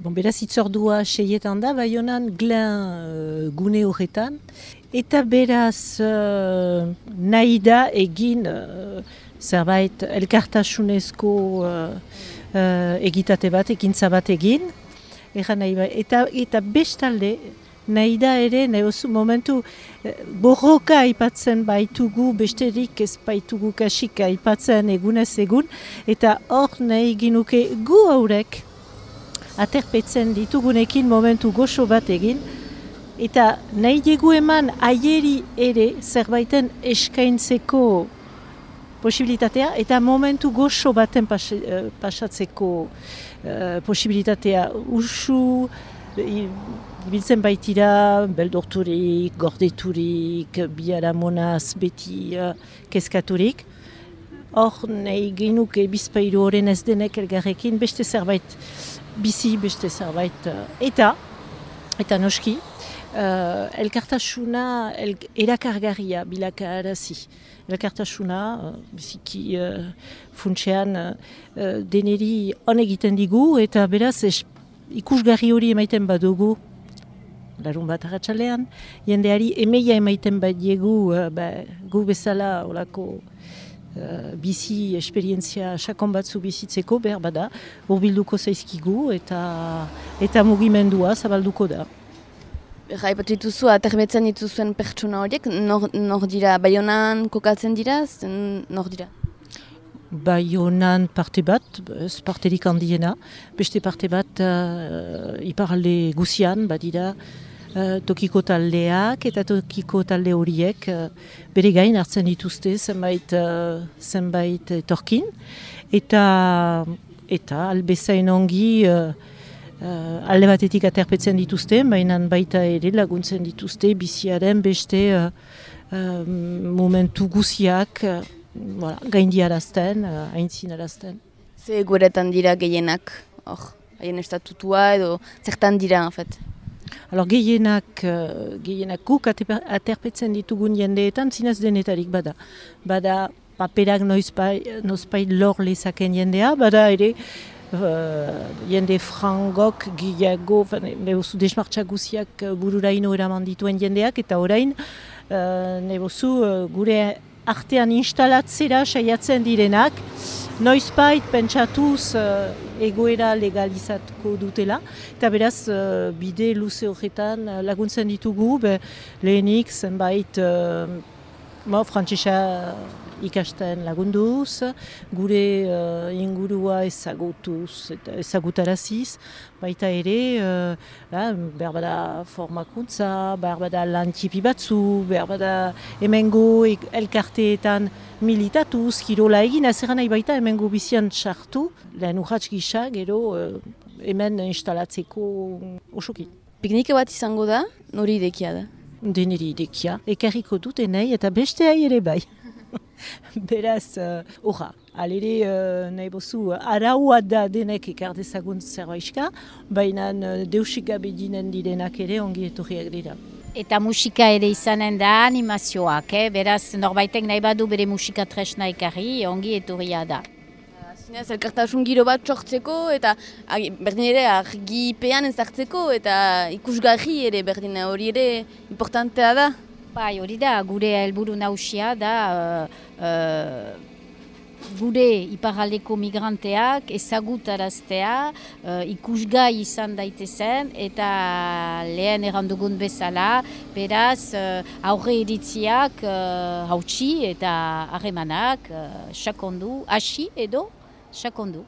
Bon, beraz itzordua seietan da, bai honan glen uh, gune horretan. Eta beraz uh, nahi da egin uh, zerbait elkartasunezko uh, uh, egitate bat, ekintza bat egin. nahi ba, eta, eta bestalde nahi da ere, nahi oso momentu borroka aipatzen baitugu, besterik ez baitugu kasik aipatzen egunez egun. Eta hor nahi ginuke gu haurek, aterpetzen ditugunekin momentu goxo bat egin, eta nahi dugu eman aieri ere zerbaiten eskaintzeko posibilitatea, eta momentu goxo baten pas, uh, pasatzeko uh, posibilitatea. Usu, ibiltzen baitira, beldorturik, gordeturik, biara monaz, beti uh, keskaturik, Hor, nahi genuke bizpailu horren ez denek elgarrekin, beste zerbait bizi beste zerbait uh, eta eta noski uh, elkartasuna el, erakargarria bilaka arazi elkartasuna uh, biziki uh, funtsean uh, deneri on egiten digu eta beraz es, ikusgarri hori emaiten badugu larun bat arratxalean jendeari emeia emaiten bat diegu uh, ba, gu bezala olako bizi esperientzia sakon batzu bizitzeko behar bada, urbilduko zaizkigu eta eta mugimendua zabalduko da. Raipatu dituzu, aterbetzen dituzuen pertsona horiek, nor, nor dira, baionan kokatzen dira, nor dira? Baionan parte bat, ez parterik handiena, beste parte bat uh, iparalde guzian, badira, Eh, tokiko taldeak eta tokiko talde horiek uh, bere gain hartzen dituzte zenbait uh, zenbait etorkin eta eta albezain ongi uh, alde batetik aterpetzen dituzte baina baita ere laguntzen dituzte biziaren beste uh, uh, momentu guziak uh, voilà, gaindi arazten, uh, haintzin arazten. Ze guretan dira gehienak, hor, haien estatutua edo zertan dira, en fait? Alors gehienak, uh, gehienak guk aterpetzen ditugun jendeetan zinez denetarik bada. Bada paperak noizpai lor lezaken jendea, bada ere uh, jende frangok gehiago, nebuzu desmartxak guziak uh, bururaino eraman dituen jendeak, eta orain uh, nebuzu uh, gure artean instalatzera saiatzen direnak, noizpait pentsatuz uh, egoera legalizatko dutela, eta beraz uh, bide luze horretan uh, laguntzen ditugu, be, lehenik zenbait uh, mo, ikasten lagunduz, gure uh, ingurua ezagutuz eta ezagutaraziz, baita ere, uh, behar bada formakuntza, behar bada lantipi batzu, behar bada emengo elkarteetan militatuz, kirola egin, azera nahi baita emengo bizian txartu, lehen urratx gisa, gero uh, hemen instalatzeko osoki. Piknike bat izango da, nori idekia da? Deneri idekia, ekarriko dut enei eta beste ere bai. Beraz, horra, uh, alere uh, nahi bozu, araua da denek ekardezagun zerbaitzka, baina uh, deusik gabe dinen direnak ere ongi etorriak dira. Eta musika ere izanen da animazioak, eh? beraz norbaitek nahi badu bere musika tresna ekarri, ongi etorria da. Zinez, elkartasun giro bat txortzeko eta berdin ere argipean ezartzeko eta ikusgarri ere berdin hori ere importantea da. Bai, hori da, gure helburu nausia da uh, uh, gure iparaldeko migranteak ezagutaraztea, uh, ikusgai izan daitezen eta lehen errandugun bezala, beraz uh, aurre eritziak uh, hautsi eta harremanak uh, sakondu, hasi edo sakondu.